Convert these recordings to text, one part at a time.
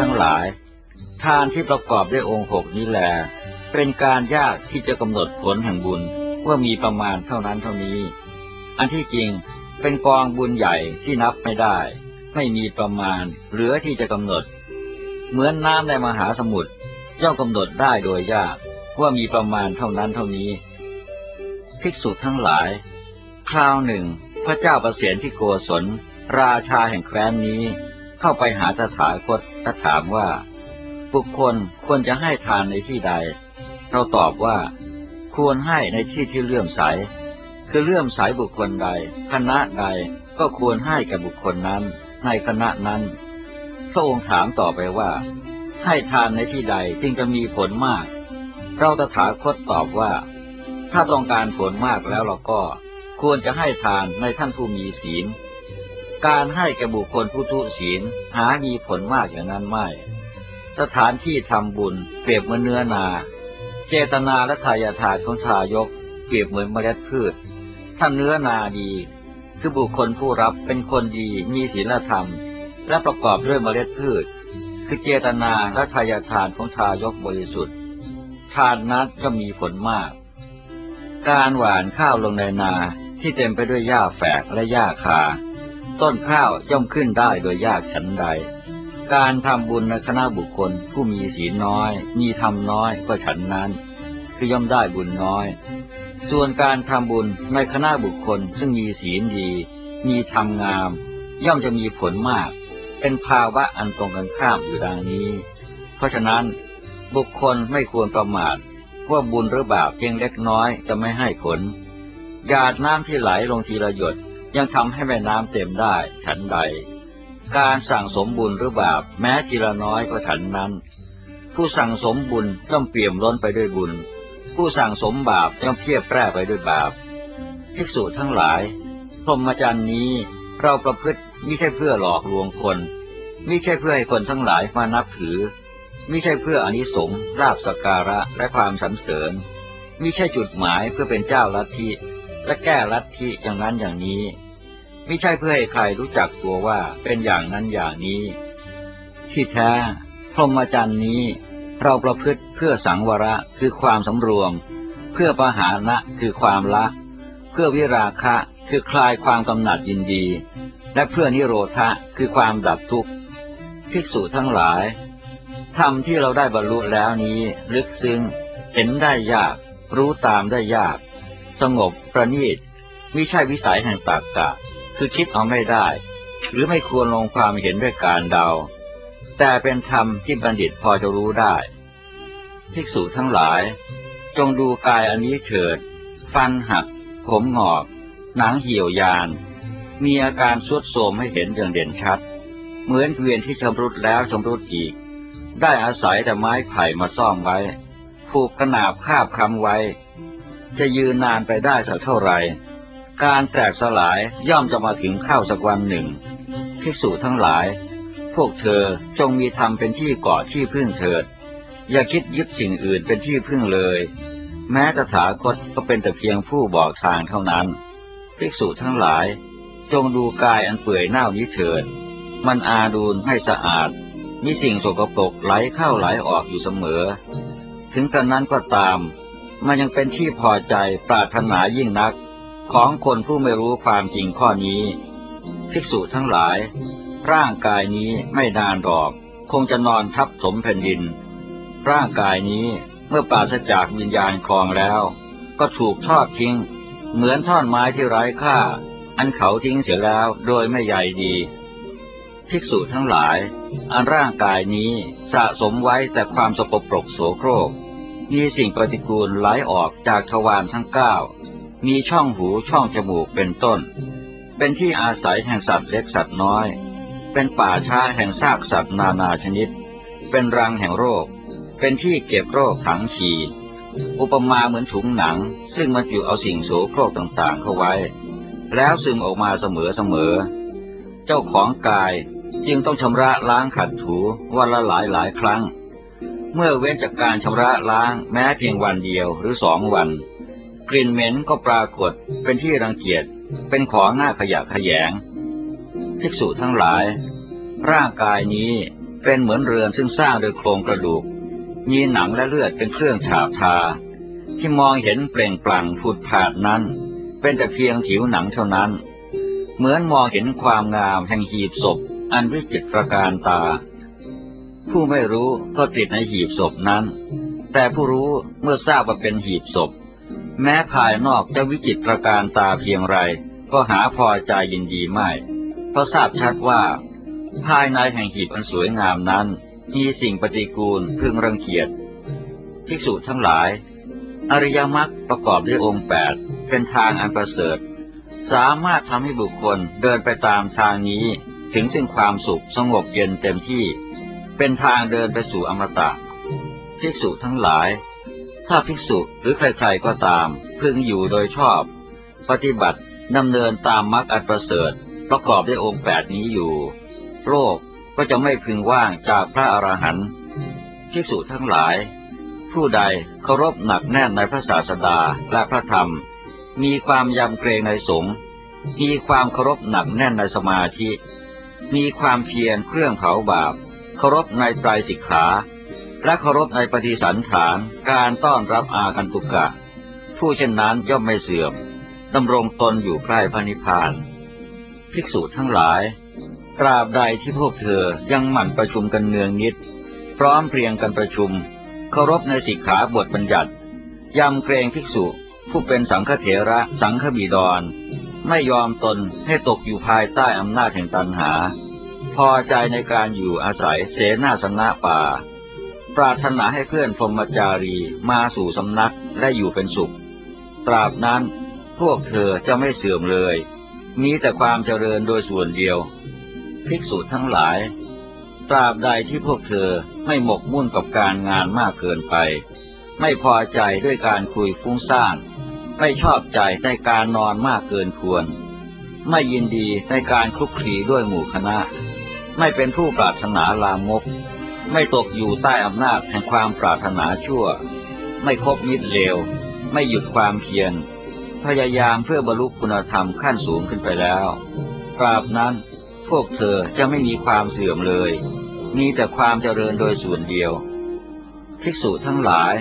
ทั้งหลาย ทานที่ประกอบด้วยองค์หกนี้แหลเป็นการยากที่จะกำหนดผลแห่งบุญว่ามีประมาณเท่านั้นเท่านี้ อันที่จริงเป็นกองบุญใหญ่ที่นับไม่ได้ ไม่มีประมาณเหลือที่จะกำหนด เหมือนน้ำในมหาสมุทรย่อมกำหนดได้โดยยากว่ามีประมาณเท่านั้นเท่านี้ ภิกษุทั้งหลาย คราวหนึ่ง พระเจ้าประเสียนที่โกศลราชาแห่งแคว้นนี้ เข้าไปหาตถาคตและถามว่า บุคคลควรจะให้ทานในที่ใด เราตอบว่า ควรให้ในที่ที่เลื่อมใส คือเลื่อมใสบุคคลใด คณะใดก็ควรให้แก่บุคคลนั้นในคณะนั้น พระองค์ถามต่อไปว่า ให้ทานในที่ใดจึงจะมีผลมาก เราตถาคตตอบว่า ถ้าต้องการผลมากแล้วเราก็ควรจะให้ทานในท่านผู้มีศีล การให้แก่บุคคลผู้ทุศีลหามีผลมากอย่างนั้นไม่ สถานที่ทำบุญเปรียบเหมือนเนื้อนา เจตนาและทายาทานของทายก เปรียบเหมือนเมล็ดพืช ถ้าเนื้อนาดี คือบุคคลผู้รับเป็นคนดีมีศีลธรรม และประกอบด้วยเมล็ดพืช คือเจตนาและทายาทานของทายกบริสุทธิ์ ทานนั้นก็มีผลมาก การหว่านข้าวลงในนาที่เต็มไปด้วยหญ้าแฝกและหญ้าคา ต้นข้าวย่อมขึ้นได้โดยยากฉันใด การทำบุญในคณะบุคคลผู้มีศีลน้อย มีธรรมน้อยก็ฉันนั้น คือย่อมได้บุญน้อย ส่วนการทำบุญในคณะบุคคลซึ่งมีศีลดี มีธรรมงาม ย่อมจะมีผลมาก เป็นภาวะอันตรงกันข้ามอยู่ดังนี้ เพราะฉะนั้นบุคคลไม่ควรประมาทว่าบุญหรือบาปเพียงเล็กน้อยจะไม่ให้ผลหยาดน้ำที่ไหลลงทีละหยด ยังทำให้แม่น้ำเต็มได้ฉันใด การสั่งสมบุญหรือบาปแม้ทีละน้อยก็ฉันนั้น ผู้สั่งสมบุญย่อมเปี่ยมล้นไปด้วยบุญ ผู้สั่งสมบาปย่อมเพียบแปร่ไปด้วยบาปภิกษุทั้งหลายพรหมจรรย์นี้เราประพฤติไม่ใช่เพื่อหลอกลวงคนไม่ใช่เพื่อให้คนทั้งหลายมานับถือไม่ใช่เพื่ออนิสงส์ลาบสการะและความสรรเสริญไม่ใช่จุดหมายเพื่อเป็นเจ้าลัทธิและแก้ลัทธิอย่างนั้นอย่างนี้ ไม่ใช่เพื่อให้ใครรู้จักตัวว่าเป็นอย่างนั้นอย่างนี้ ที่แท้พรหมจรรย์นี้เราประพฤติเพื่อสังวระคือความสำรวม เพื่อปหานะคือความละ เพื่อวิราคะคือคลายความกำหนัดยินดี และเพื่อนิโรธะคือความดับทุกข์ภิกษุทั้งหลายธรรมที่เราได้บรรลุแล้วนี้ ลึกซึ้งเห็นได้ยาก รู้ตามได้ยาก สงบประณีตมิใช่วิสัยแห่งตากกะ คือคิดเอาไม่ได้ หรือไม่ควรลงความเห็นด้วยการเดา แต่เป็นธรรมที่บัณฑิตพอจะรู้ได้ ภิกษุทั้งหลาย จงดูกายอันนี้เถิด ฟันหัก ผมหงอก หนังเหี่ยวยาน มีอาการสุดโทมให้เห็นอย่างเด่นชัด เหมือนเกวียนที่ชำรุดแล้วชำรุดอีก ได้อาศัยแต่ไม้ไผ่มาซ่อมไว้ ผูกกระนาบคาบคำไว้ จะยืนนานไปได้สักเท่าไหร่ การแตกสลายย่อมจะมาถึงข้าวสักวันหนึ่งภิกษุทั้งหลาย พวกเธอจงมีธรรมเป็นที่เกาะที่พึ่งเถิด อย่าคิดยึดสิ่งอื่นเป็นที่พึ่งเลย แม้ตถาคตก็เป็นแต่เพียงผู้บอกทางเท่านั้นภิกษุทั้งหลาย จงดูกายอันเปื่อยเน่านี้เถิด มันอาดูลไม่สะอาด มีสิ่งสกปรกไหลเข้าไหลออกอยู่เสมอ ถึงกระนั้นก็ตาม มันยังเป็นที่พอใจปรารถนายิ่งนัก ของคนผู้ไม่รู้ความจริงข้อนี้ ภิกษุทั้งหลาย ร่างกายนี้ไม่นานหรอก คงจะนอนทับถมแผ่นดิน ร่างกายนี้เมื่อปราศจากวิญญาณคลองแล้ว ก็ถูกทอดทิ้ง เหมือนท่อนไม้ที่ไร้ค่า อันเขาทิ้งเสียแล้วโดยไม่ใยดี ภิกษุทั้งหลาย อันร่างกายนี้สะสมไว้แต่ความสกปรกโสโครกมีสิ่งปฏิกูลไหลออกจากทวารทั้งเก้า มีช่องหูช่องจมูกเป็นต้น เป็นที่อาศัยแห่งสัตว์เล็กสัตว์น้อย เป็นป่าช้าแห่งซากสัตว์นานาชนิด เป็นรังแห่งโรค เป็นที่เก็บโรคถังขีอุปมาเหมือนถุงหนัง ซึ่งมันอยู่เอาสิ่งโสโครกต่างๆเข้าไว้ แล้วซึมออกมาเสมอๆเจ้าของกายจึงต้องชำระล้างขัดถูวันละหลายหลายครั้ง เมื่อเว้นจากการชำระล้างแม้เพียงวันเดียวหรือสองวัน กลิ่นเหม็นก็ปรากฏเป็นที่รังเกียจเป็นของหน้าขยะขยงภิกษุทั้งหลาย ร่างกายนี้เป็นเหมือนเรือนซึ่งสร้างโดยโครงกระดูก มีหนังและเลือดเป็นเครื่องฉาบทา ที่มองเห็นเปล่งปลั่งผุดผาดนั้น เป็นแต่เพียงผิวหนังเท่านั้น เหมือนมองเห็นความงามแห่งหีบศพ อันวิจิตรการตา ผู้ไม่รู้ก็ติดในหีบศพนั้น แต่ผู้รู้เมื่อทราบว่าเป็นหีบศพ แม้ภายนอกจะวิจิตรการตาเพียงไร ก็หาพอใจยินดีไม่ เพราะทราบชัดว่า ภายในแห่งหีบอันสวยงามนั้น มีสิ่งปฏิกูลพึงรังเกียจภิกษุทั้งหลาย อริยมรรคประกอบด้วยองค์แปดเป็นทางอันประเสริฐ สามารถทำให้บุคคลเดินไปตามทางนี้ถึงซึ่งความสุขสงบเย็นเต็มที่ เป็นทางเดินไปสู่อมตะภิกษุทั้งหลาย ถ้าภิกษุหรือใครๆก็ตาม พึงอยู่โดยชอบ ปฏิบัติดำเนินตามมรรคอันประเสริฐ ประกอบด้วยองค์แปดนี้อยู่โรคก็จะไม่พึงว่างจากพระอรหันต์ภิกษุทั้งหลาย ผู้ใดเคารพหนักแน่นในพระศาสดาและพระธรรม มีความยำเกรงในสงฆ์มีความเคารพหนักแน่นในสมาธิ มีความเพียรเครื่องเผาบาป เคารพในไตรสิกขา และเคารพในปฏิสันฐานการต้อนรับอาคันตุกะ ผู้เช่นนั้นย่อมไม่เสื่อมดำรงตนอยู่ใกล้พระนิพพาน ภิกษุทั้งหลาย ตราบใดที่พวกเธอยังหมั่นประชุมกันเนืองนิด พร้อมเพรียงกันประชุม เคารพในสิกขาบทบัญญัติยำเกรงภิกษุผู้เป็นสังฆเถระสังฆบิดร ไม่ยอมตนให้ตกอยู่ภายใต้อำนาจแห่งตัณหา พอใจในการอยู่อาศัยเสนาสนะป่า ปรารถนาให้เพื่อนพรหมจารีมาสู่สำนักและอยู่เป็นสุข ตราบนั้นพวกเธอจะไม่เสื่อมเลย มีแต่ความเจริญโดยส่วนเดียว ภิกษุทั้งหลาย ตราบใดที่พวกเธอไม่หมกมุ่นกับการงานมากเกินไป ไม่พอใจด้วยการคุยฟุ้งซ่าน ไม่ชอบใจในการนอนมากเกินควร ไม่ยินดีในการคลุกคลีด้วยหมู่คณะ ไม่เป็นผู้ปรารถนาลามก ไม่ตกอยู่ใต้อำนาจแห่งความปรารถนาชั่ว ไม่คบมิตรเลว ไม่หยุดความเพียร พยายามเพื่อบรรลุคุณธรรมขั้นสูงขึ้นไปแล้วตราบนั้นพวกเธอจะไม่มีความเสื่อมเลย มีแต่ความเจริญโดยส่วนเดียว ภิกษุทั้งหลาย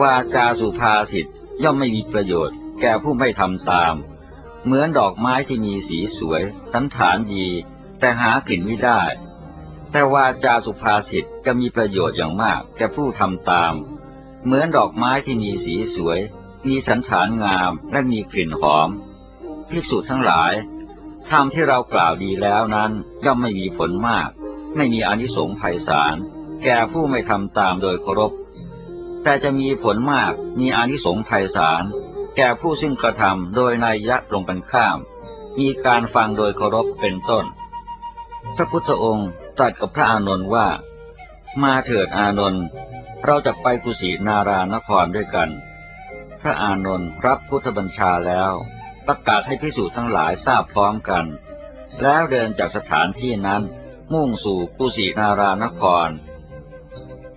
ว่าจาสุภาษิตย่อมไม่มีประโยชน์ แก่ผู้ไม่ทำตาม เหมือนดอกไม้ที่มีสีสวย สันฐานดี แต่หากลิ่นไม่ได้ แต่ว่าจาสุภาษิตจะมีประโยชน์อย่างมากแก่ผู้ทำตาม เหมือนดอกไม้ที่มีสีสวย มีสันฐานงามและมีกลิ่นหอมภิกษุดทั้งหลายธรรมที่เรากล่าวดีแล้วนั้นย่อมไม่มีผลมาก ไม่มีอนิสงส์ไพศาลแก่ผู้ไม่ทำตามโดยเคารพ แต่จะมีผลมากมีอนิสงส์ไพศาลแก่ผู้ซึ่งกระทำโดยนายยะตรงกันข้าม มีการฟังโดยเคารพเป็นต้น พระพุทธองค์ ตรัสกับพระอานนท์ว่า มาเถิดอานนท์เราจะไปกุสินารานครด้วยกัน พระอานนท์รับพุทธบัญชาแล้ว ประกาศให้พิสูจน์ทั้งหลายทราบพร้อมกัน แล้วเดินจากสถานที่นั้นมุ่งสู่กุสินารานคร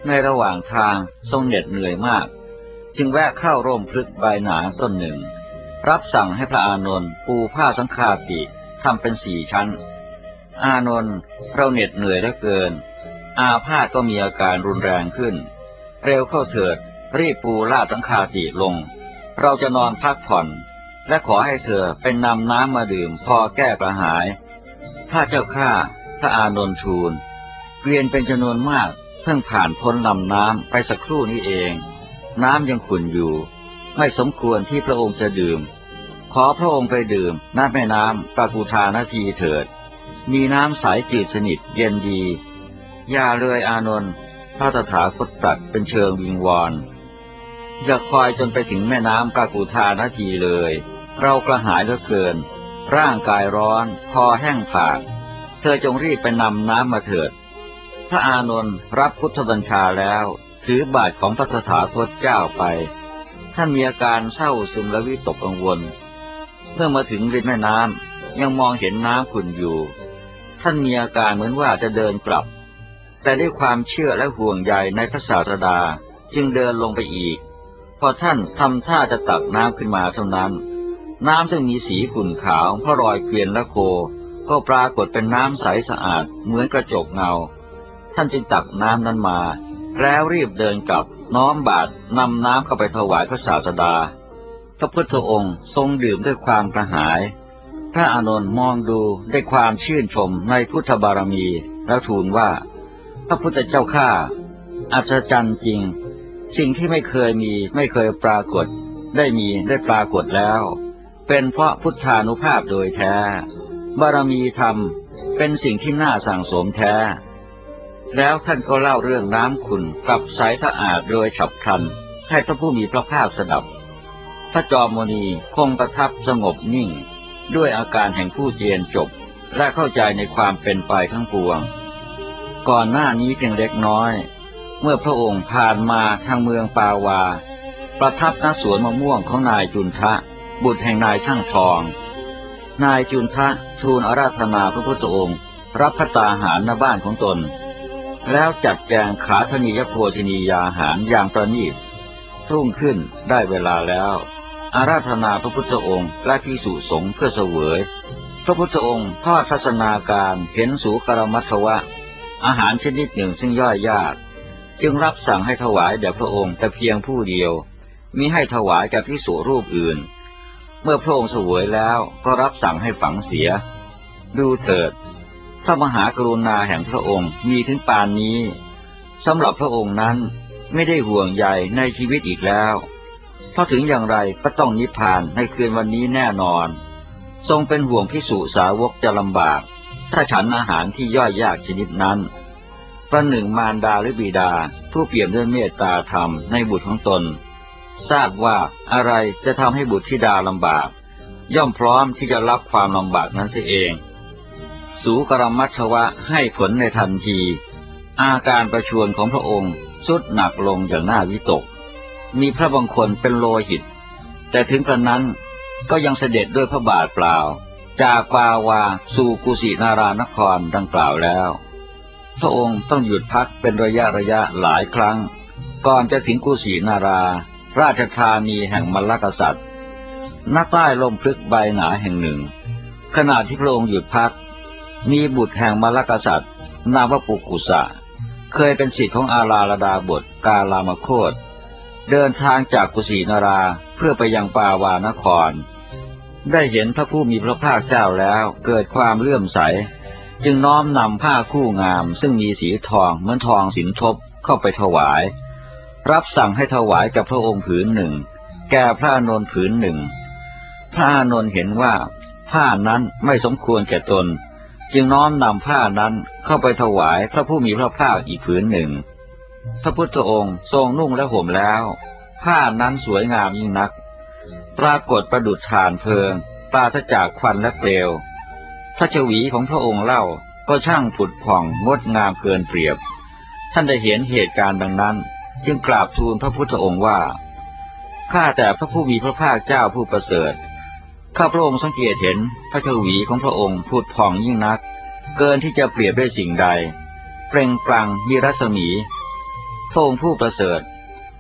ในระหว่างทางทรงเหน็ดเหนื่อยมาก จึงแวะเข้าร่มพลึกใบหนาต้นหนึ่ง รับสั่งให้พระอานนท์ปูผ้าสังฆาปิทำเป็นสี่ชั้น อานนท์เราเหน็ดเหนื่อยเหลือเกิน อาพาธก็มีอาการรุนแรงขึ้น เร็วเข้าเถิด รีบปูลาสังฆาติลง เราจะนอนพักผ่อน และขอให้เธอเป็นนำน้ำมาดื่มพอแก้กระหายพระเจ้าข้าพระอานนท์ทูลเกวียนเป็นจำนวนมากเพิ่งผ่านพ้นลำน้ำไปสักครู่นี้เอง น้ำยังขุ่นอยู่ ไม่สมควรที่พระองค์จะดื่ม ขอพระองค์ไปดื่มน้ำแม่น้ำปากูทานาทีเถิด มีน้ำใสจืดสนิทเย็นดี อย่าเลยอานนท์พระตถาคตตรัสเป็นเชิงวิงวอนอย่าคอยจนไปถึงแม่น้ำกากูทานาทีเลย เรากระหายเหลือเกิน ร่างกายร้อน คอแห้งผาก เธอจงรีบไปนำน้ำมาเถิด พระอานนท์รับพุทธบัญชาแล้ว ถือบาทของพระตถาคตเจ้าไป ท่านมีอาการเศร้าซึมและวิตกกังวล เมื่อมาถึงริมแม่น้ำยังมองเห็นน้ำขุ่นอยู่ ท่านมีอาการเหมือนว่าจะเดินกลับ แต่ด้วยความเชื่อและห่วงใยในพระศาสดาจึงเดินลงไปอีก พอท่านทำท่าจะตักน้ำขึ้นมาเท่านั้น น้ำซึ่งมีสีขุ่นขาวเพราะรอยเกวียนและโค ก็ปรากฏเป็นน้ำใสสะอาดเหมือนกระจกเงา ท่านจึงตักน้ำนั้นมา แล้วรีบเดินกลับน้อมบาตรนำน้ำเข้าไปถวายพระศาสดาพระพุทธองค์ทรงดื่มด้วยความกระหาย ระอานนท์มองดูด้วยความชื่นชมในพุทธบารมีแล้วทูลว่า พระพุทธเจ้าข้าอัศจรรย์จริง สิ่งที่ไม่เคยมีไม่เคยปรากฏ ได้มีได้ปรากฏแล้ว เป็นเพราะพุทธานุภาพโดยแท้ บารมีธรรมเป็นสิ่งที่น่าสั่งสมแท้ แล้วท่านก็เล่าเรื่องน้ำขุนกับใสสะอาดโดยฉับพลัน ให้พระผู้มีพระภาคสดับ พระจอมมนีคงประทับสงบนิ่ง ด้วยอาการแห่งผู้เจียนจบ และเข้าใจในความเป็นไปทั้งปวง ก่อนหน้านี้เพียงเล็กน้อย เมื่อพระองค์ผ่านมาทางเมืองปาวา ประทับณสวนมะม่วงของนายจุนทะ บุตรแห่งนายช่างทอง นายจุนทะทูลอาราธนาพระพุทธองค์ รับพระตาหารณบ้านของตน แล้วจัดแจงขาธนียโภชนียาหารอย่างประณีตรุ่งขึ้นได้เวลาแล้ว อาราธนาพระพุทธองค์และพิสุสงฆ์เพื่อเสวย พระพุทธองค์ทอดทัศนาการเห็นสูกรมัทวะ อาหารชนิดหนึ่งซึ่งย่อยยาก จึงรับสั่งให้ถวายแด่พระองค์แต่เพียงผู้เดียวมิให้ถวายแก่พิสุรูปอื่น เมื่อพระองค์เสวยแล้วก็รับสั่งให้ฝังเสีย ดูเถิด พระมหากรุณาแห่งพระองค์มีถึงปานนี้สำหรับพระองค์นั้นไม่ได้ห่วงใยในชีวิตอีกแล้ว พราะถึงอย่างไรก็ต้องนิพพานในคืนวันนี้แน่นอน ทรงเป็นห่วงพิสุสาวกจะลำบาก ถ้าฉันอาหารที่ย่อยยากชนิดนั้นประหนึ่งมารดาหรือบิดา ผู้เปี่ยมด้วยเมตตาธรรมในบุตรของตน ทราบว่าอะไรจะทำให้บุตรธิดาลำบาก ย่อมพร้อมที่จะรับความลำบากนั้นเสียเอง สูกรมัทวะให้ผลในทันที อาการประชวนของพระองค์สุดหนักลงอย่างน่าวิตก มีพระบางคนเป็นโลหิต แต่ถึงกระนั้นก็ยังเสด็จด้วยพระบาทเปล่า จากปาวาสู่กุสินารานครดังกล่าวแล้ว พระองค์ต้องหยุดพักเป็นระยะระยะหลายครั้ง ก่อนจะถึงกุสินารา ราชธานีแห่งมลกษัตริย์หน้าใต้ลมพลึกใบหนาแห่งหนึ่ง ขณะที่พระองค์หยุดพัก มีบุตรแห่งมลกษัตริย์ นามว่าปุกุสะ เคยเป็นสิทธิ์ของอาลาลดาบทกาลามโคต เดินทางจากกุสินาราเพื่อไปยังปาวานคร ได้เห็นพระผู้มีพระภาคเจ้าแล้วเกิดความเลื่อมใส จึงน้อมนำผ้าคู่งามซึ่งมีสีทองเหมือนทองสินทบเข้าไปถวาย รับสั่งให้ถวายกับพระองค์ผืนหนึ่ง แก่พระนนท์ผืนหนึ่ง พระนนท์เห็นว่าผ้านั้นไม่สมควรแก่ตน จึงน้อมนำผ้านั้นเข้าไปถวายพระผู้มีพระภาคอีกผืนหนึ่ง พระพุทธองค์ทรงนุ่งและห่มแล้ว ผ้านั้นสวยงามยิ่งนัก ปรากฏประดุจฐานเพลิงปราศจากควันและเปลว พระชวีของพระองค์เล่าก็ช่างผุดผ่องงดงามเกินเปรียบ ท่านได้เห็นเหตุการณ์ดังนั้น จึงกราบทูลพระพุทธองค์ว่าข้าแต่พระผู้มีพระภาคเจ้าผู้ประเสริฐข้าพระองค์สังเกตเห็นพระชวีของพระองค์ผุดผ่องยิ่งนัก เกินที่จะเปรียบด้วยสิ่งใด เปล่งปลั่งมีรัศมี พระองค์ผู้ประเสริฐ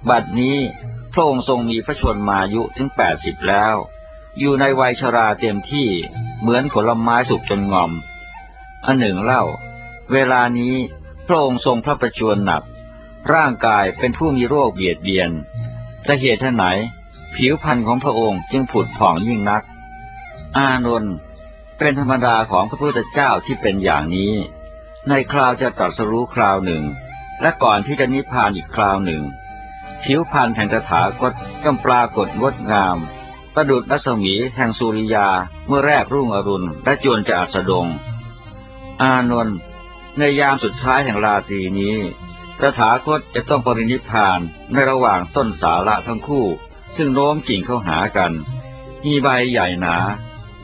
บัดนี้พระองค์ทรงมีพระชนมายุถึงแปดสิบแล้ว อยู่ในวัยชราเต็มที่เหมือนผลไม้สุกจนงอม อันหนึ่งเล่า เวลานี้พระองค์ทรงพระประชวรหนัก ร่างกายเป็นผู้มีโรคเบียดเบียนแต่เหตุไหน ผิวพรรณของพระองค์จึงผุดผ่องยิ่งนัก อานนท์เป็นธรรมดาของพระพุทธเจ้าที่เป็นอย่างนี้ ในคราวจะตรัสรู้คราวหนึ่ง และก่อนที่จะนิพพานอีกคราวหนึ่ง ผิวพรรณแห่งตถาคตย่อมปรากฏงดงาม ประดุจรัศมีแห่งสุริยาเมื่อแรกรุ่งอรุณและจวนจะอัสดง อานนท์ในยามสุดท้ายแห่งราตรีนี้ตถาคตจะต้องปรินิพพานในระหว่างต้นสาระทั้งคู่ ซึ่งโน้มกิ่งเข้าหากัน มีใบใหญ่หนา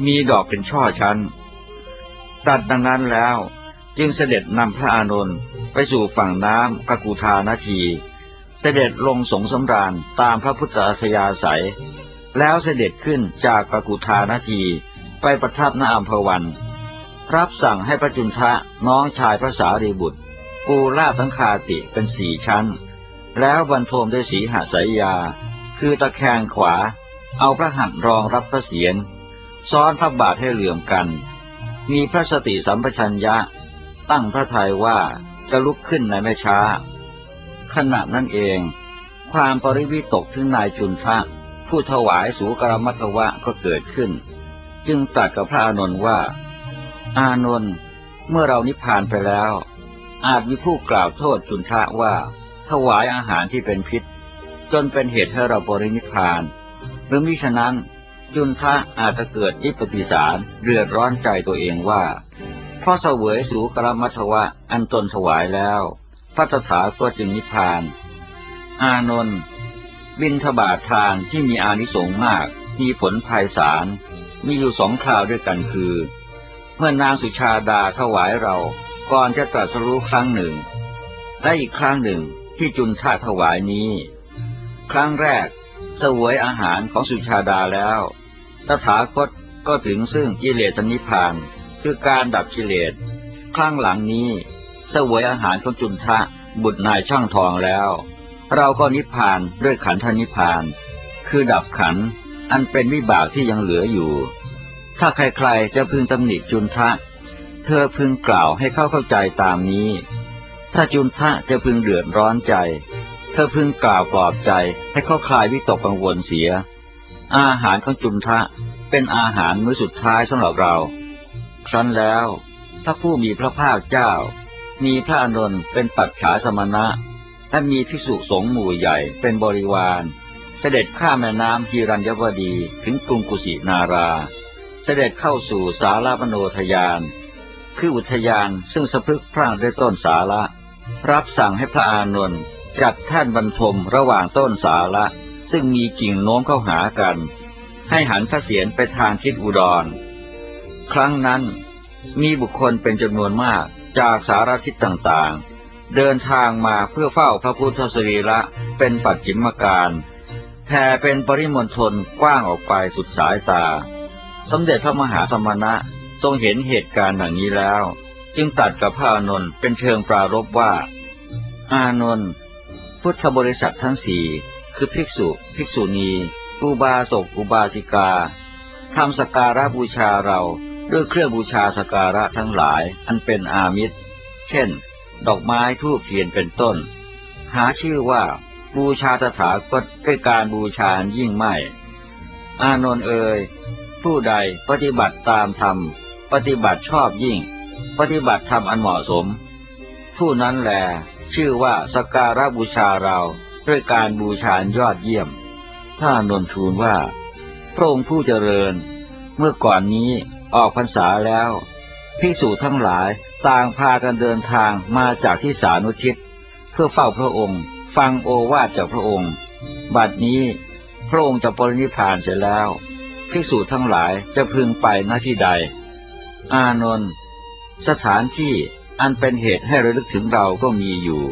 มีดอกเป็นช่อชั้น ตัดดังนั้นแล้ว จึงเสด็จนำพระอานนท์ไปสู่ฝั่งน้ำกกุธานาที เสด็จลงสงสำราญตามพระพุทธอัธยาศัย แล้วเสด็จขึ้นจากกกุธานาทีไปประทับณอัมพวัน รับสั่งให้พระจุนทะน้องชายพระสารีบุตรปูลาสังคาติเป็นสี่ชั้น แล้วบรรทมด้วยสีหสายยา คือตะแคงขวา เอาพระหัตถ์รองรับพระเศียรซ้อนพระบาทให้เหลื่อมกัน มีพระสติสัมปชัญญะ ตั้งพระทัยว่าจะลุกขึ้นในไม่ช้า ขณะนั้นเอง ความปริวิตกถึงนายจุนทะผู้ถวายสูกรมัตวะก็เกิดขึ้น จึงตรัสกับพระอานนท์ว่า อานนท์เมื่อเรานิพพานไปแล้ว อาจมีผู้กล่าวโทษจุนทะว่า ถวายอาหารที่เป็นพิษ จนเป็นเหตุให้เราปรินิพพาน หรือมิฉะนั้นจุนทะอาจจะเกิดอิปปิสารเดือดร้อนใจตัวเองว่า พราะเสวยสูกรมัทวะอันตนถวายแล้ว พระตถาคตจึงนิพพาน อานนท์บินทบาททานที่มีอานิสงส์มาก มีผลภายสาร มีอยู่สองคราวด้วยกันคือ เมื่อนางสุชาดาถวายเราก่อนจะตรัสรู้ครั้งหนึ่ง และอีกครั้งหนึ่งที่จุนทาถวายนี้ ครั้งแรกเสวยอาหารของสุชาดาแล้ว ตถาคตก็ถึงซึ่งกิเลสนิพพาน คือการดับกิเลสครั้งหลังนี้เสวยอาหารของจุนทะบุตรนายช่างทองแล้ว เราก็นิพพานด้วยขันธนิพพาน คือดับขันธ์อันเป็นวิบากที่ยังเหลืออยู่ ถ้าใครๆจะพึงตำหนิจุนทะ เธอพึงกล่าวให้เข้าเข้าใจตามนี้ ถ้าจุนทะจะพึงเดือดร้อนใจ เธอพึงกล่าวปลอบใจให้เขาคลายวิตกกังวลเสีย อาหารของจุนทะเป็นอาหารมื้อสุดท้ายสำหรับเรา ครั้นแล้ว พระผู้มีพระภาคเจ้า มีพระอนนท์เป็นปัจฉาสมณะ และมีภิกษุสงฆ์หมู่ใหญ่เป็นบริวาร เสด็จข้ามแม่น้ำฮีรัญยวดีถึงกรุงกุสินารา เสด็จเข้าสู่สาราปโนทยาน คืออุทยานซึ่งสะพึกพร่างด้วยต้นสาระรับสั่งให้พระอานนท์จัดแท่นบรรทมระหว่างต้นสาระซึ่งมีกิ่งโน้มเข้าหากัน ให้หันพระเศียรไปทางทิศอุดร ครั้งนั้น มีบุคคลเป็นจำนวนมากจากสารทิศต่างๆ เดินทางมาเพื่อเฝ้าพระพุทธสรีระเป็นปัจฉิมการแผ่เป็นปริมณฑลกว้างออกไปสุดสายตา สมเด็จพระมหาสมณะทรงเห็นเหตุการณ์ดังนี้แล้ว จึงตัดกับพระอานนท์เป็นเชิงปรารบว่า อานนท์พุทธบริษัททั้งสี่คือภิกษุ ภิกษุณี อุบาสกอุบาสิกาทำสการะบูชาเรา ด้วยเครื่องบูชาสการะทั้งหลายอันเป็นอามิตร เช่น ดอกไม้ทูบเทียนเป็นต้น หาชื่อว่าบูชาตถาคตด้วยการบูชายิ่งไม่ อานนท์เอ่ยผู้ใดปฏิบัติตามธรรม ปฏิบัติชอบยิ่ง ปฏิบัติธรรมอันเหมาะสม ผู้นั้นแหลชื่อว่าสการะบูชาเราด้วยการบูชายอดเยี่ยมถ้านนทูลว่า พระองค์ผู้เจริญ เมื่อก่อนนี้ ออกพรรษาแล้วภิกษุทั้งหลายต่างพากันเดินทางมาจากที่สานุทิศเพื่อเฝ้าพระองค์ ฟังโอวาทจากพระองค์ บัดนี้พระองค์จะปรินิพานเสร็จแล้วภิกษุทั้งหลายจะพึงไปหน้าที่ใด อานนท์สถานที่อันเป็นเหตุให้ระลึกถึงเราก็มีอยู่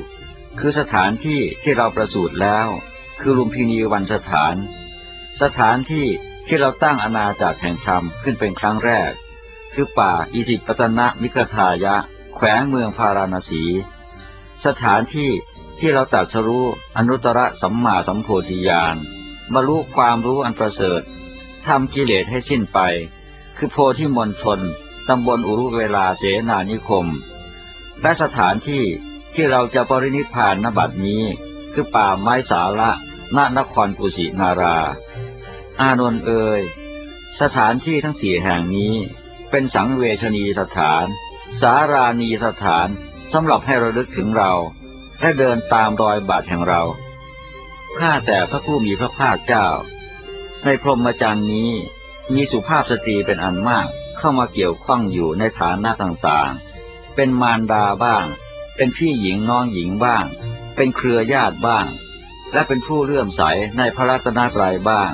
คือสถานที่ที่เราประสูติแล้ว คือลุมพินีวันสถาน สถานที่ ที่เราตั้งอาณาจักรแห่งธรรมขึ้นเป็นครั้งแรก คือป่าอิสิปตนะมิกทายะ แขวงเมืองพาราณสี สถานที่ที่เราตัดสรู้อนุตตรสัมมาสัมโพธิญาณบรรลุความรู้อันประเสริฐทำกิเลสให้สิ้นไป คือโพธิมณฑลตำบลอุรุเวลาเสนานิคม และสถานที่ที่เราจะปรินิพานนบัดนี้ คือป่าไม้สาระณนครกุสินารา อานนท์เอ่ยสถานที่ทั้งสี่แห่งนี้เป็นสังเวชนีสถาน สารานีสถานสำหรับให้ระลึกถึงเรา และเดินตามรอยบาทแห่งเรา ข้าแต่พระผู้มีพระภาคเจ้า ในพรหมจรรย์นี้มีสุภาพสตรีเป็นอันมากเข้ามาเกี่ยวข้องอยู่ในฐานะต่างๆ เป็นมารดาบ้าง เป็นพี่หญิงน้องหญิงบ้าง เป็นเครือญาติบ้าง และเป็นผู้เลื่อมใสในพระรัตนตรัยบ้าง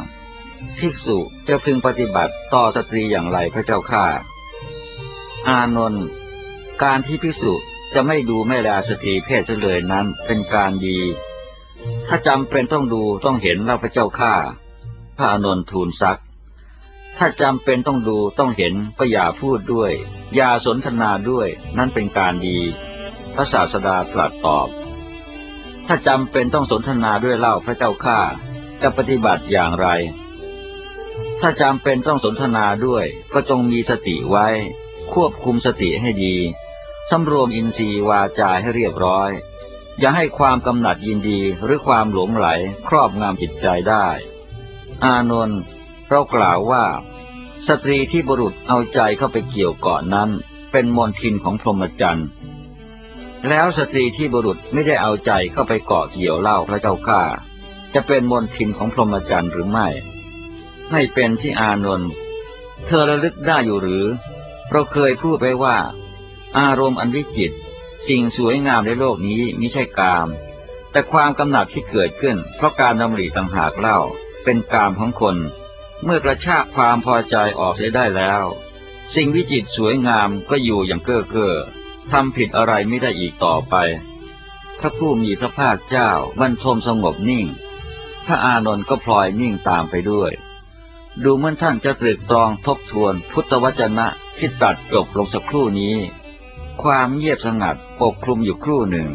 ภิกษุจะพึงปฏิบัติต่อสตรีอย่างไรพระเจ้าข้าอานนท์การที่ภิกษุจะไม่ดูไม่แลสตรีเพศเฉลยนั้นเป็นการดี ถ้าจำเป็นต้องดูต้องเห็นเราพระเจ้าข้าพระอานนท์ทูลซัก ถ้าจำเป็นต้องดูต้องเห็นก็อย่าพูดด้วย อย่าสนทนาด้วย นั่นเป็นการดี พระศาสดาตรัสตอบ ถ้าจำเป็นต้องสนทนาด้วยเล่าพระเจ้าข้าจะปฏิบัติอย่างไร ถ้าจำเป็นต้องสนทนาด้วย ก็จงมีสติไว้ ควบคุมสติให้ดีสำรวมอินทรีย์วาจาให้เรียบร้อย อย่าให้ความกำหนัดยินดีหรือความหลงไหลครอบงำจิตใจได้ อานนท์เรากล่าวว่า สตรีที่บุรุษเอาใจเข้าไปเกี่ยวเกาะนั้น เป็นมนทินของพรหมจรรย์แล้วสตรีที่บุรุษไม่ได้เอาใจเข้าไปเกาะเกี่ยวเล่าพระเจ้าข้าจะเป็นมนทินของพรหมจรรย์หรือไม่ ไม่เป็นสิอานนท์เธอระลึกได้อยู่หรือ เราเคยพูดไปว่า อารมณ์อันวิจิต สิ่งสวยงามในโลกนี้มิใช่กาม แต่ความกำหนัดที่เกิดขึ้น เพราะการดำริต่างหากเล่า เป็นกามของคน เมื่อกระชากความพอใจออกเสียได้แล้ว สิ่งวิจิตสวยงามก็อยู่อย่างเก้อเก้อทำผิดอะไรไม่ได้อีกต่อไป พระผู้มีพระภาคเจ้าบรรทมสงบนิ่ง พระอานนท์ก็พลอยนิ่งตามไปด้วย ดูเหมือนท่านจะตรึกตรองทบทวนพุทธวจนะที่ตรัสจบลงสักครู่นี้ ความเงียบสงัดปกคลุมอยู่ครู่หนึ่ง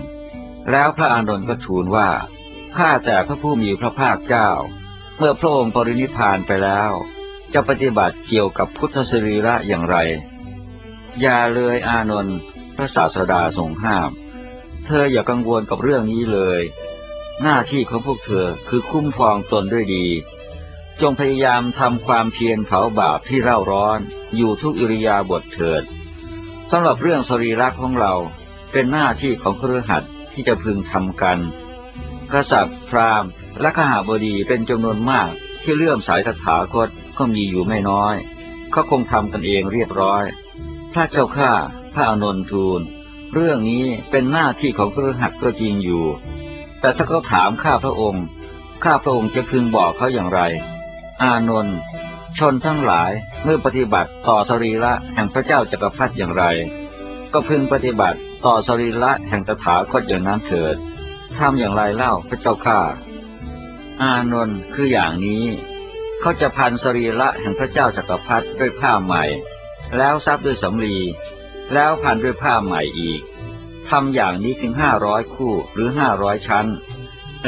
แล้วพระอานนท์ก็ทูลว่าข้าแต่พระผู้มีพระภาคเจ้า เมื่อพระองค์ปรินิพพานไปแล้ว จะปฏิบัติเกี่ยวกับพุทธสรีระอย่างไร อย่าเลยอานนท์พระศาสดาทรงห้าม เธออย่ากังวลกับเรื่องนี้เลย หน้าที่ของพวกเธอคือคุ้มครองตนด้วยดี จงพยายามทำความเพียรเผาบาปที่เร่าร้อน อยู่ทุกอิริยาบถเถิดสำหรับเรื่องสรีระของเราเป็นหน้าที่ของเครือขัดที่จะพึงทำกัน กษัตริย์พราหมณ์และขหาบดีเป็นจำนวนมากที่เลื่อมสายตถาคตก็มีอยู่ไม่น้อยเขาคงทำกันเองเรียบร้อย พระเจ้าข้าพระอนนท์ทูล เรื่องนี้เป็นหน้าที่ของเครือขัดก็จริงอยู่ แต่ถ้าเขาถามข้าพระองค์ ข้าพระองค์จะพึงบอกเขาอย่างไร อานนท์ชนทั้งหลายเมื่อปฏิบัติต่อสรีระแห่งพระเจ้าจักรพรรดิอย่างไร ก็พึงปฏิบัติต่อสรีระแห่งตถาคตอย่างนั้นเถิดทำอย่างไรเล่าพระเจ้าข้าอานนท์คืออย่างนี้เขาจะพันสรีระแห่งพระเจ้าจักรพรรดิด้วยผ้าใหม่ แล้วซับด้วยสำลีแล้วพันด้วยผ้าใหม่อีกทำอย่างนี้ถึงห้าร้อยคู่หรือห้าร้อยชั้น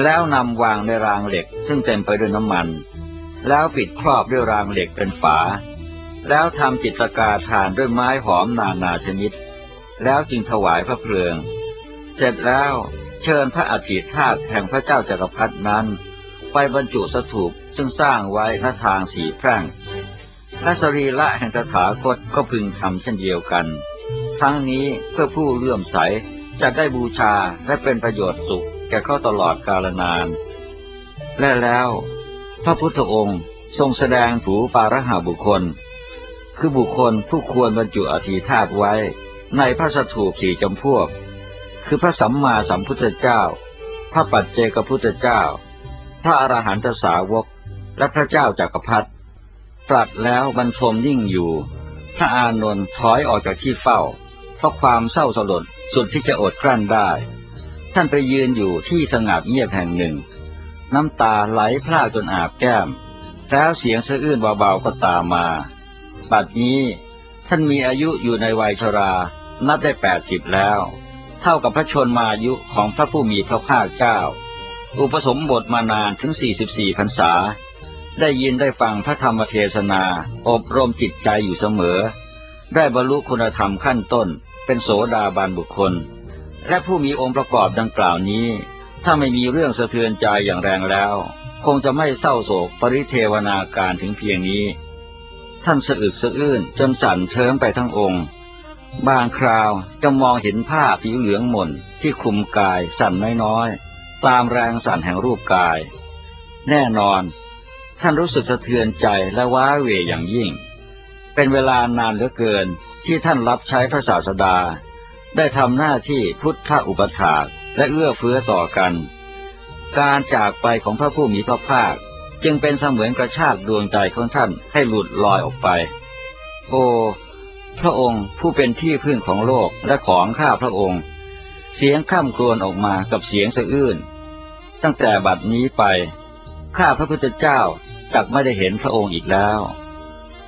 แล้วนำวางในรางเหล็กซึ่งเต็มไปด้วยน้ำมัน แล้วปิดครอบด้วยรางเหล็กเป็นฝา แล้วทำจิตกาทานด้วยไม้หอมนานาชนิด แล้วจึงถวายพระเพลิง เสร็จแล้วเชิญพระอาทิตธาตุแห่งพระเจ้าจักรพรรดินั้น ไปบรรจุสถูปซึ่งสร้างไว้หน้าทางสีแพร่งและสรีระแห่งตถาคตก็พึงทำเช่นเดียวกัน ทั้งนี้เพื่อผู้เลื่อมใสจะได้บูชาและเป็นประโยชน์สุขแก่เขาตลอดกาลนาน และแล้ว พระพุทธองค์ทรงแสดงถูปาระหาบุคคล คือบุคคลผู้ควรบรรจุอธิธาตไว้ ในพระสถูปสี่จำพวก คือพระสัมมาสัมพุทธเจ้า พระปัจเจกพุทธเจ้า พระอรหันตสาวก และพระเจ้าจักรพรรดิตรัสแล้วบรรทมยิ่งอยู่ พระอานนท์ถอยออกจากที่เฝ้า เพราะความเศร้าสลดสุดที่จะอดกลั้นได้ ท่านไปยืนอยู่ที่สงัดเงียบแห่งหนึ่ง น้ำตาไหลพรากจนอาบแก้ม แล้วเสียงสะอื้นเบาๆก็ตามมา บัดนี้ท่านมีอายุอยู่ในวัยชรา นับได้แปดสิบแล้ว เท่ากับพระชนมายุของพระผู้มีพระภาคเจ้า อุปสมบทมานานถึง44พรรษา ได้ยินได้ฟังพระธรรมเทศนา อบรมจิตใจอยู่เสมอ ได้บรรลุคุณธรรมขั้นต้น เป็นโสดาบันบุคคล และผู้มีองค์ประกอบดังกล่าวนี้ ถ้าไม่มีเรื่องสะเทือนใจอย่างแรงแล้ว คงจะไม่เศร้าโศกปริเทวนาการถึงเพียงนี้ ท่านสะอึกสะอื้นจนสั่นเทิมไปทั้งองค์ บางคราวจะมองเห็นผ้าสีเหลืองหม่นที่คลุมกายสั่นน้อยๆ ตามแรงสั่นแห่งรูปกาย แน่นอน ท่านรู้สึกสะเทือนใจและว้าเหวอย่างยิ่ง เป็นเวลานานเหลือเกินที่ท่านรับใช้พระศาสดา ได้ทำหน้าที่พุทธอุปถาก และเอื้อเฟื้อต่อกัน การจากไปของพระผู้มีพระภาค จึงเป็นเสมือนกระชากดวงใจของท่านให้หลุดลอยออกไป โอ้พระองค์ผู้เป็นที่พึ่งของโลกและของข้าพระองค์ เสียงข้ามครวญออกมากับเสียงสะอื้นตั้งแต่บัดนี้ไป ข้าพระพุทธเจ้าจักไม่ได้เห็นพระองค์อีกแล้ว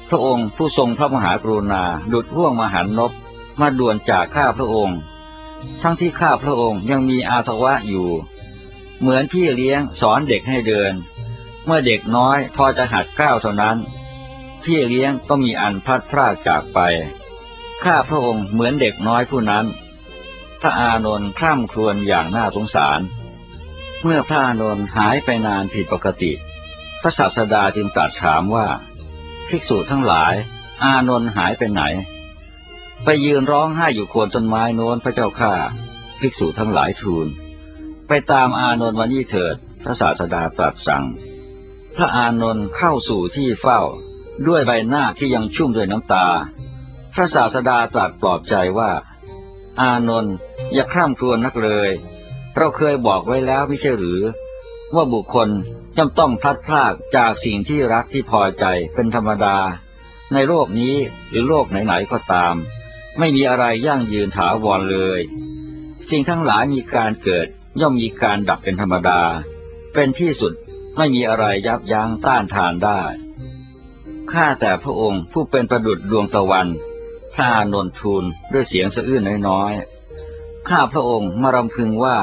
พระองค์ผู้ทรงพระมหากรุณาดุดห่วงมหันนบมาด่วนจากข้าพระองค์ ทั้งที่ข้าพระองค์ยังมีอาสวะอยู่ เหมือนพี่เลี้ยงสอนเด็กให้เดิน เมื่อเด็กน้อยพอจะหัดก้าวเท่านั้น พี่เลี้ยงก็มีอันพลัดพรากจากไป ข้าพระองค์เหมือนเด็กน้อยผู้นั้น พระอานนท์คร่ำครวญอย่างน่าสงสาร เมื่อพระอานนท์หายไปนานผิดปกติ พระศาสดาจึงตรัสถามว่า ภิกษุทั้งหลาย อานนท์หายไปไหน ไปยืนร้องไห้อยู่โคนต้นไม้โน้นพระเจ้าข้าภิกษุทั้งหลายทูล ไปตามอานนท์มานี่เถิด พระศาสดาตรัสสั่ง พระอานนท์เข้าสู่ที่เฝ้า ด้วยใบหน้าที่ยังชุ่มด้วยน้ำตา พระศาสดาตรัสปลอบใจว่า อานนท์อย่าคร่ำครวญนักเลย เราเคยบอกไว้แล้วไม่ใช่หรือ ว่าบุคคลย่อมต้องพลัดพรากจากสิ่งที่รักที่พอใจเป็นธรรมดา ในโลกนี้หรือโลกไหนๆก็ตาม ไม่มีอะไรยั่งยืนถาวรเลย สิ่งทั้งหลายมีการเกิด ย่อมมีการดับเป็นธรรมดา เป็นที่สุดไม่มีอะไรยับยั้งต้านทานได้ข้าแต่พระองค์ผู้เป็นประดุจดวงตะวันพระนนท์ทูลด้วยเสียงสะอื้นน้อยๆข้าพระองค์มารำพึงว่า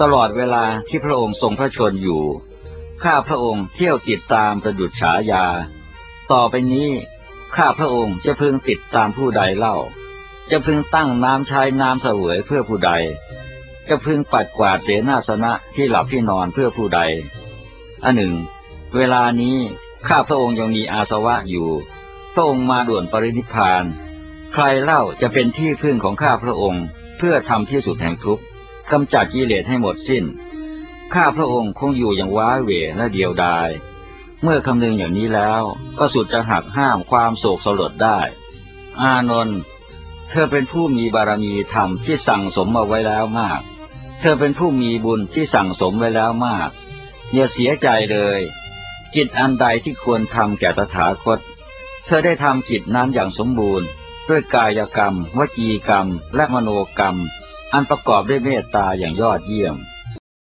ตลอดเวลาที่พระองค์ทรงพระชนอยู่ข้าพระองค์เที่ยวติดตามประดุจฉายา ต่อไปนี้ข้าพระองค์จะพึงติดตามผู้ใดเล่า จะพึงตั้งน้ำใช้น้ำเสวยเพื่อผู้ใด จะพึงปัดกวาดเสนาสนะที่หลับที่นอนเพื่อผู้ใด อันหนึ่ง เวลานี้ข้าพระองค์ยังมีอาสวะอยู่ พระองค์มาด่วนปรินิพพาน ใครเล่าจะเป็นที่พึ่งของข้าพระองค์เพื่อทำที่สุดแห่งทุกข์กำจัดกิเลสให้หมดสิ้น ข้าพระองค์คงอยู่อย่างว้าเหวและเดียวดาย เมื่อคำนึงอย่างนี้แล้วก็สุดจะหักห้ามความโศกสลดได้ อานนท์ เธอเป็นผู้มีบารมีธรรมที่สั่งสมมาไว้แล้วมาก เธอเป็นผู้มีบุญที่สั่งสมไว้แล้วมาก อย่าเสียใจเลย กิจอันใดที่ควรทำแก่ตถาคต เธอได้ทำกิจนั้นอย่างสมบูรณ์ ด้วยกายกรรม วจีกรรม และมโนกรรม อันประกอบด้วยเมตตาอย่างยอดเยี่ยม